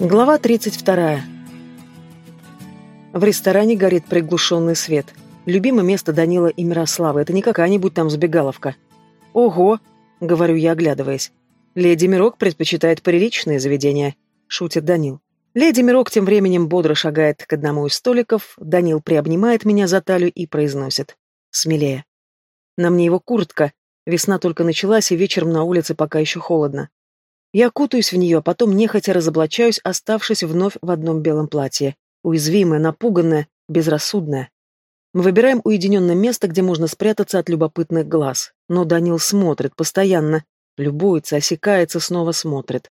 Глава 32. В ресторане горит приглушенный свет. Любимое место Данила и Мирославы. Это не какая-нибудь там забегаловка. «Ого!» — говорю я, оглядываясь. «Леди Мирок предпочитает приличные заведения», — шутит Данил. Леди Мирок тем временем бодро шагает к одному из столиков. Данил приобнимает меня за талию и произносит. «Смелее». На мне его куртка. Весна только началась, и вечером на улице пока еще холодно. Я кутаюсь в нее, а потом нехотя разоблачаюсь, оставшись вновь в одном белом платье. Уязвимая, напуганная, безрассудная. Мы выбираем уединенное место, где можно спрятаться от любопытных глаз. Но Данил смотрит постоянно, любуется, осекается, снова смотрит.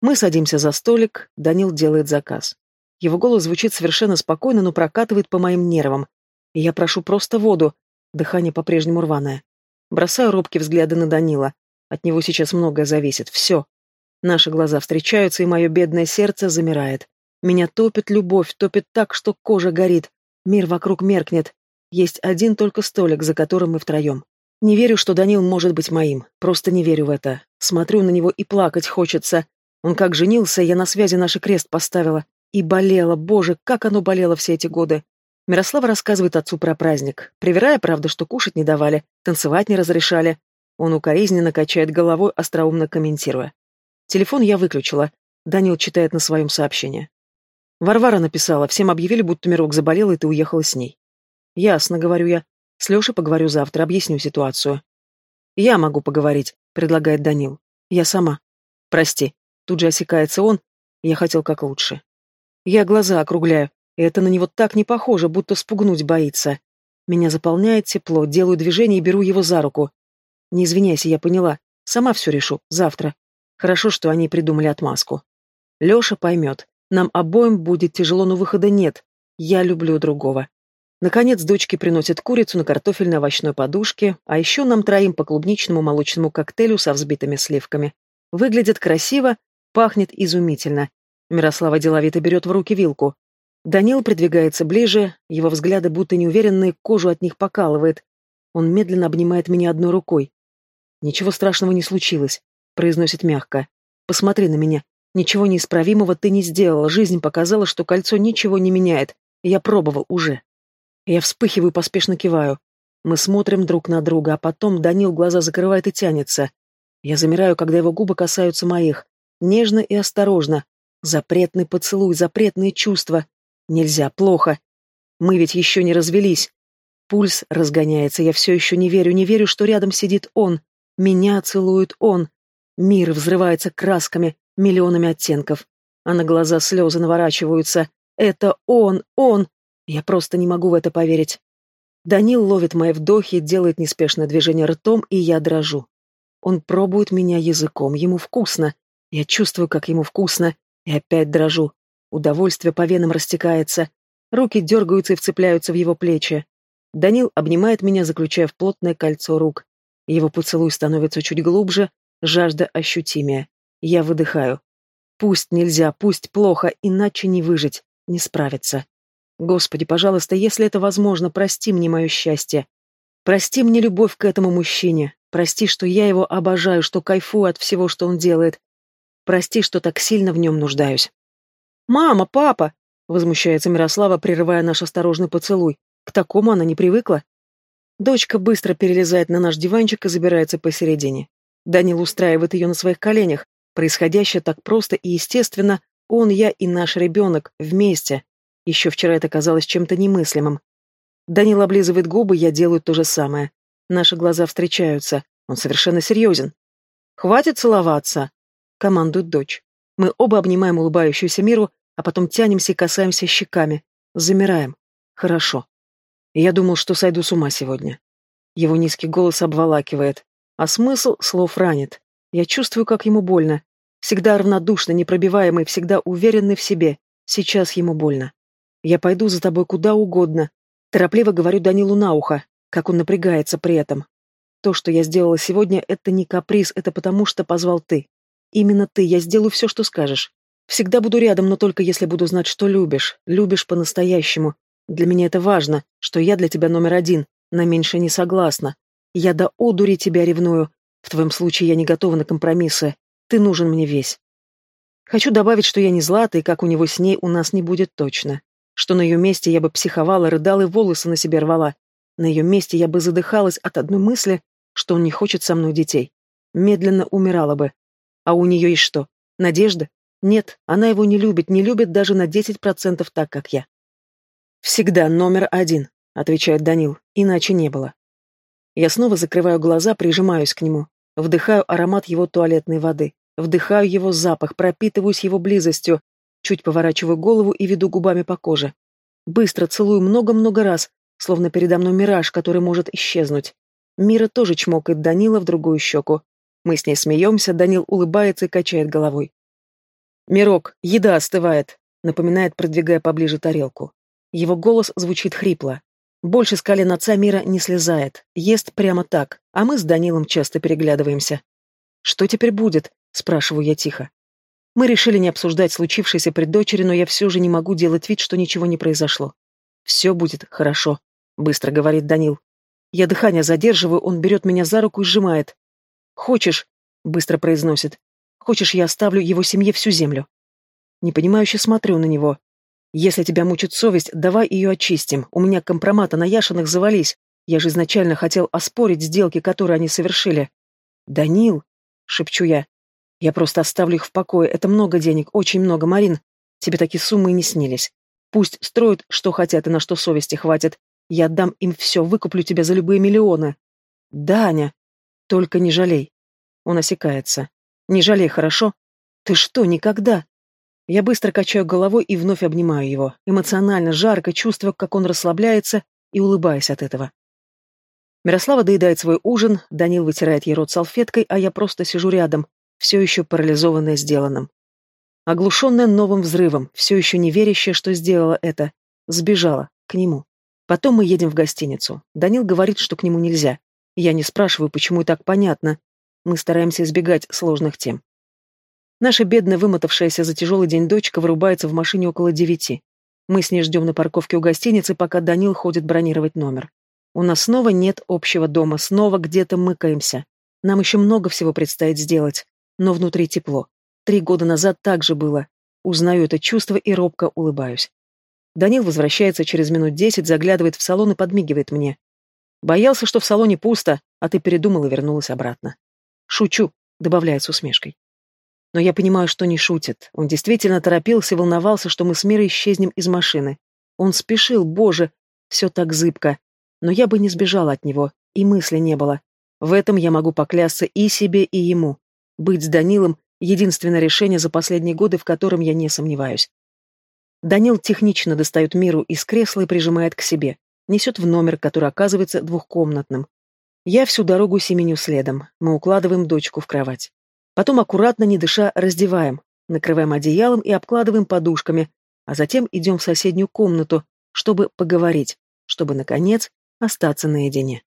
Мы садимся за столик, Данил делает заказ. Его голос звучит совершенно спокойно, но прокатывает по моим нервам. И я прошу просто воду, дыхание по-прежнему рваное. Бросаю робкие взгляды на Данила. От него сейчас многое зависит, все. Наши глаза встречаются, и мое бедное сердце замирает. Меня топит любовь, топит так, что кожа горит. Мир вокруг меркнет. Есть один только столик, за которым мы втроем. Не верю, что Данил может быть моим. Просто не верю в это. Смотрю на него и плакать хочется. Он как женился, я на связи наш крест поставила. И болела, боже, как оно болело все эти годы. Мирослава рассказывает отцу про праздник. Привирая, правда, что кушать не давали, танцевать не разрешали. Он укоризненно качает головой, остроумно комментируя. Телефон я выключила. Данил читает на своем сообщении. Варвара написала, всем объявили, будто Мирок заболел, и ты уехала с ней. Ясно, говорю я. С Лешей поговорю завтра, объясню ситуацию. Я могу поговорить, предлагает Данил. Я сама. Прости. Тут же осекается он. Я хотел как лучше. Я глаза округляю. Это на него так не похоже, будто спугнуть боится. Меня заполняет тепло, делаю движение и беру его за руку. Не извиняйся, я поняла. Сама все решу. Завтра. Хорошо, что они придумали отмазку. Леша поймет. Нам обоим будет тяжело, но выхода нет. Я люблю другого. Наконец, дочки приносят курицу на картофельно-овощной подушке, а еще нам троим по клубничному молочному коктейлю со взбитыми сливками. Выглядит красиво, пахнет изумительно. Мирослава деловито берет в руки вилку. Данил придвигается ближе, его взгляды будто неуверенные, кожу от них покалывает. Он медленно обнимает меня одной рукой. Ничего страшного не случилось произносит мягко. Посмотри на меня. Ничего неисправимого ты не сделала. Жизнь показала, что кольцо ничего не меняет. Я пробовал уже. Я вспыхиваю, поспешно киваю. Мы смотрим друг на друга, а потом Данил глаза закрывает и тянется. Я замираю, когда его губы касаются моих. Нежно и осторожно. Запретный поцелуй, запретные чувства. Нельзя, плохо. Мы ведь еще не развелись. Пульс разгоняется, я все еще не верю, не верю, что рядом сидит он. Меня целует он. Мир взрывается красками, миллионами оттенков. А на глаза слезы наворачиваются. Это он, он! Я просто не могу в это поверить. Данил ловит мои вдохи, делает неспешное движение ртом, и я дрожу. Он пробует меня языком, ему вкусно. Я чувствую, как ему вкусно, и опять дрожу. Удовольствие по венам растекается. Руки дергаются и вцепляются в его плечи. Данил обнимает меня, заключая в плотное кольцо рук. Его поцелуй становится чуть глубже, Жажда ощутимее. Я выдыхаю. Пусть нельзя, пусть плохо, иначе не выжить, не справиться. Господи, пожалуйста, если это возможно, прости мне мое счастье. Прости мне любовь к этому мужчине. Прости, что я его обожаю, что кайфую от всего, что он делает. Прости, что так сильно в нем нуждаюсь. «Мама, папа!» — возмущается Мирослава, прерывая наш осторожный поцелуй. К такому она не привыкла. Дочка быстро перелезает на наш диванчик и забирается посередине. Данил устраивает ее на своих коленях. Происходящее так просто и естественно. Он, я и наш ребенок вместе. Еще вчера это казалось чем-то немыслимым. Данил облизывает губы, я делаю то же самое. Наши глаза встречаются. Он совершенно серьезен. «Хватит целоваться!» — командует дочь. Мы оба обнимаем улыбающуюся миру, а потом тянемся и касаемся щеками. Замираем. Хорошо. Я думал, что сойду с ума сегодня. Его низкий голос обволакивает. А смысл слов ранит. Я чувствую, как ему больно. Всегда равнодушный, непробиваемый, всегда уверенный в себе. Сейчас ему больно. Я пойду за тобой куда угодно. Торопливо говорю Данилу на ухо, как он напрягается при этом. То, что я сделала сегодня, это не каприз, это потому, что позвал ты. Именно ты, я сделаю все, что скажешь. Всегда буду рядом, но только если буду знать, что любишь. Любишь по-настоящему. Для меня это важно, что я для тебя номер один, на меньше не согласна. Я до одури тебя ревную. В твоем случае я не готова на компромиссы. Ты нужен мне весь. Хочу добавить, что я не злата, и как у него с ней у нас не будет точно. Что на ее месте я бы психовала, рыдала и волосы на себе рвала. На ее месте я бы задыхалась от одной мысли, что он не хочет со мной детей. Медленно умирала бы. А у нее есть что? Надежда? Нет, она его не любит, не любит даже на 10% так, как я. «Всегда номер один», — отвечает Данил, иначе не было. Я снова закрываю глаза, прижимаюсь к нему, вдыхаю аромат его туалетной воды, вдыхаю его запах, пропитываюсь его близостью, чуть поворачиваю голову и веду губами по коже. Быстро целую много-много раз, словно передо мной мираж, который может исчезнуть. Мира тоже чмокает Данила в другую щеку. Мы с ней смеемся, Данил улыбается и качает головой. «Мирок, еда остывает», — напоминает, продвигая поближе тарелку. Его голос звучит хрипло. Больше с колен отца мира не слезает, ест прямо так, а мы с Данилом часто переглядываемся. «Что теперь будет?» — спрашиваю я тихо. Мы решили не обсуждать случившееся при дочери, но я все же не могу делать вид, что ничего не произошло. «Все будет хорошо», — быстро говорит Данил. Я дыхание задерживаю, он берет меня за руку и сжимает. «Хочешь?» — быстро произносит. Хочешь, я оставлю его семье всю землю?» Непонимающе смотрю на него. «Если тебя мучит совесть, давай ее очистим. У меня компромата на Яшиных завались. Я же изначально хотел оспорить сделки, которые они совершили». «Данил!» — шепчу я. «Я просто оставлю их в покое. Это много денег, очень много, Марин. Тебе такие суммы и не снились. Пусть строят, что хотят и на что совести хватит. Я отдам им все, выкуплю тебя за любые миллионы». «Даня! Только не жалей». Он осекается. Не жалей, хорошо? Ты что, никогда? Я быстро качаю головой и вновь обнимаю его, эмоционально, жарко, чувствуя, как он расслабляется, и улыбаясь от этого. Мирослава доедает свой ужин, Данил вытирает ей рот салфеткой, а я просто сижу рядом, все еще парализованная сделанным. Оглушенная новым взрывом, все еще не верящая, что сделала это, сбежала к нему. Потом мы едем в гостиницу. Данил говорит, что к нему нельзя. Я не спрашиваю, почему и так понятно. Мы стараемся избегать сложных тем. Наша бедная, вымотавшаяся за тяжелый день дочка вырубается в машине около девяти. Мы с ней ждем на парковке у гостиницы, пока Данил ходит бронировать номер. У нас снова нет общего дома, снова где-то мыкаемся. Нам еще много всего предстоит сделать, но внутри тепло. Три года назад так же было. Узнаю это чувство и робко улыбаюсь. Данил возвращается через минут десять, заглядывает в салон и подмигивает мне. Боялся, что в салоне пусто, а ты передумал и вернулась обратно. «Шучу», — добавляет с усмешкой. Но я понимаю, что не шутит. Он действительно торопился и волновался, что мы с Мирой исчезнем из машины. Он спешил, боже, все так зыбко. Но я бы не сбежала от него, и мысли не было. В этом я могу поклясться и себе, и ему. Быть с Данилом — единственное решение за последние годы, в котором я не сомневаюсь. Данил технично достает Миру из кресла и прижимает к себе. Несет в номер, который оказывается двухкомнатным. Я всю дорогу семеню следом. Мы укладываем дочку в кровать. Потом аккуратно, не дыша, раздеваем, накрываем одеялом и обкладываем подушками, а затем идем в соседнюю комнату, чтобы поговорить, чтобы, наконец, остаться наедине.